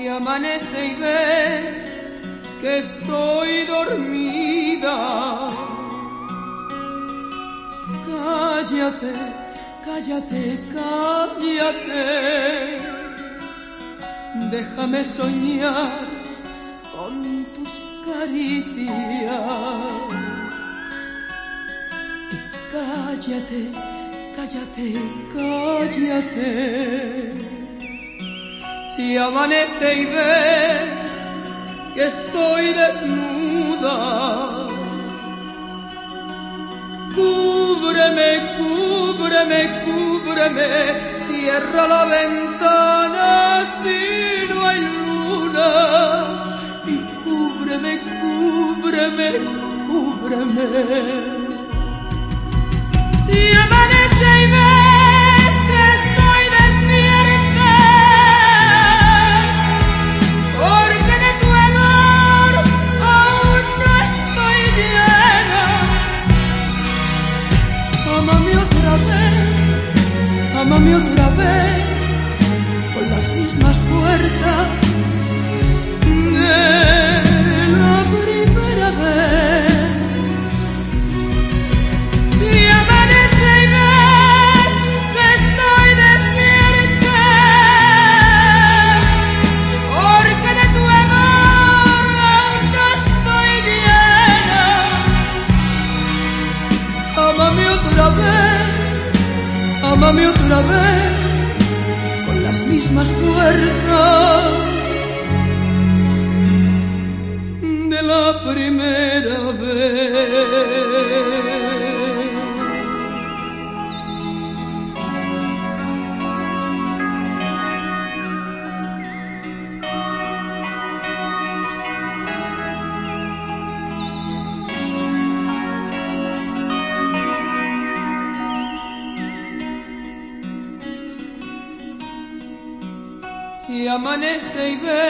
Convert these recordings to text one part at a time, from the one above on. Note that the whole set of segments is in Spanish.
Si amanece y ve que estoy dormida, cállate, cállate, cállate. Déjame soñar con tus caricias. Y cállate, cállate, cállate. Si amanece y ve que estoy desnuda, cúbreme, cúbreme, cúbreme, cierra la ventana si no hay luna y cúbreme, cúbreme, cúbreme. Amame otra vez, con las mismas puertas de la primera vez. Si amanece y ves que estoy despierta, porque de tu amor aún no estoy llena. Amame otra vez, amame otra vez, con las mismas puertas de la primera vez. Amanece y ve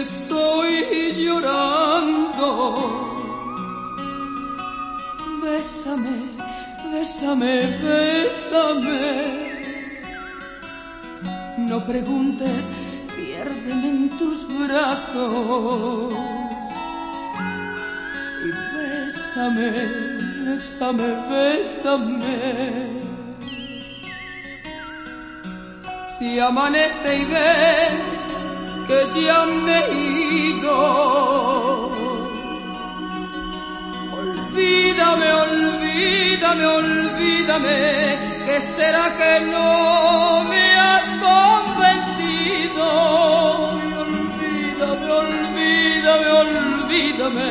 estoy llorando, bésame, bésame, bésame. No preguntes, piérdeme en tus brazos. Y bésame, bésame, bésame. Si amanece y ve que ya me he ido, olvídame, olvídame, olvídame, que será que no me has convencido. Olvídame, olvídame, olvídame.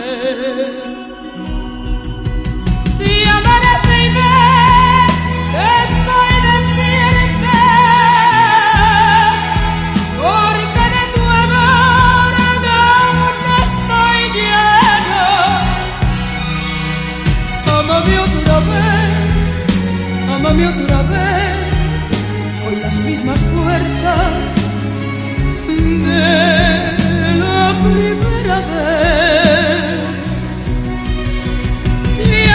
Amame otra vez, con las mismas fuerzas de la primera vez. Si